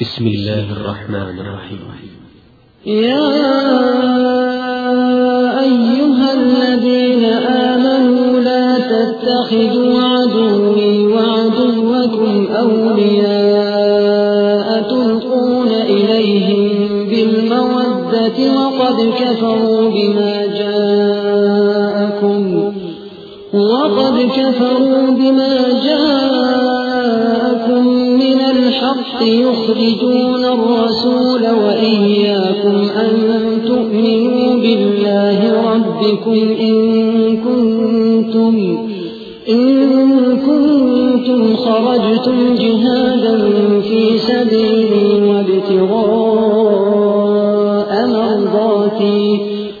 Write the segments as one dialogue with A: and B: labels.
A: بسم الله الرحمن الرحيم.
B: يا أيها الذين آمنوا لا تتخذوا عدوي وعدوكم أولياء تلقون إليهم بالمودة وقد كفروا بما جاءكم وقد كفروا بما جاءكم من الحق يخرجون الرسول وإياكم أن تؤمنوا بالله ربكم إن كنتم إن كنتم خرجتم جهادا في سبيلي وابتغاء مرضاتي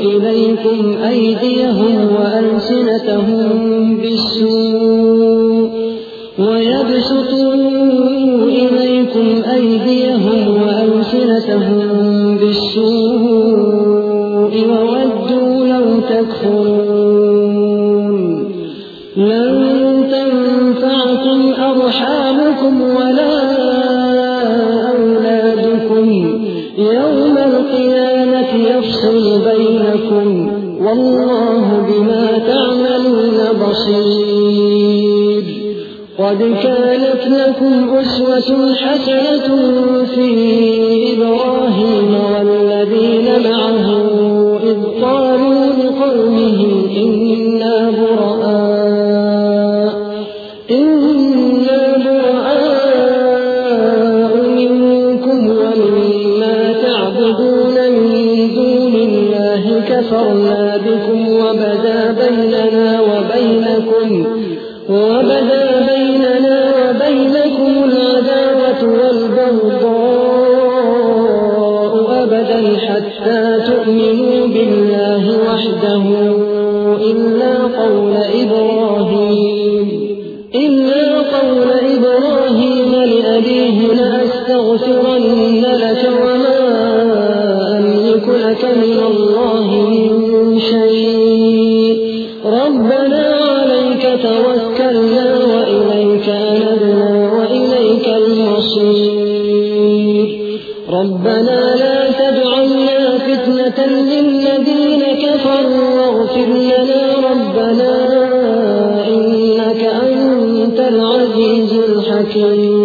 B: إليكم أيديهم وألسنتهم بالسوء ويبسطوا إليكم أيديهم وألسنتهم بالسوء وودوا لو تكفرون لن تنفعكم أرحامكم ولا يفصل بينكم والله بما تعملون بصير. قد كانت لكم أسوة حسنة في إبراهيم كفرنا بكم وبدا بيننا وبينكم وبدا بيننا وبينكم العداوة والبغضاء أبدا حتى تؤمنوا بالله وحده إلا قول إبراهيم إلا قول ربنا لا تجعلنا فتنة للذين كفروا واغفر لنا ربنا إنك أنت العزيز الحكيم.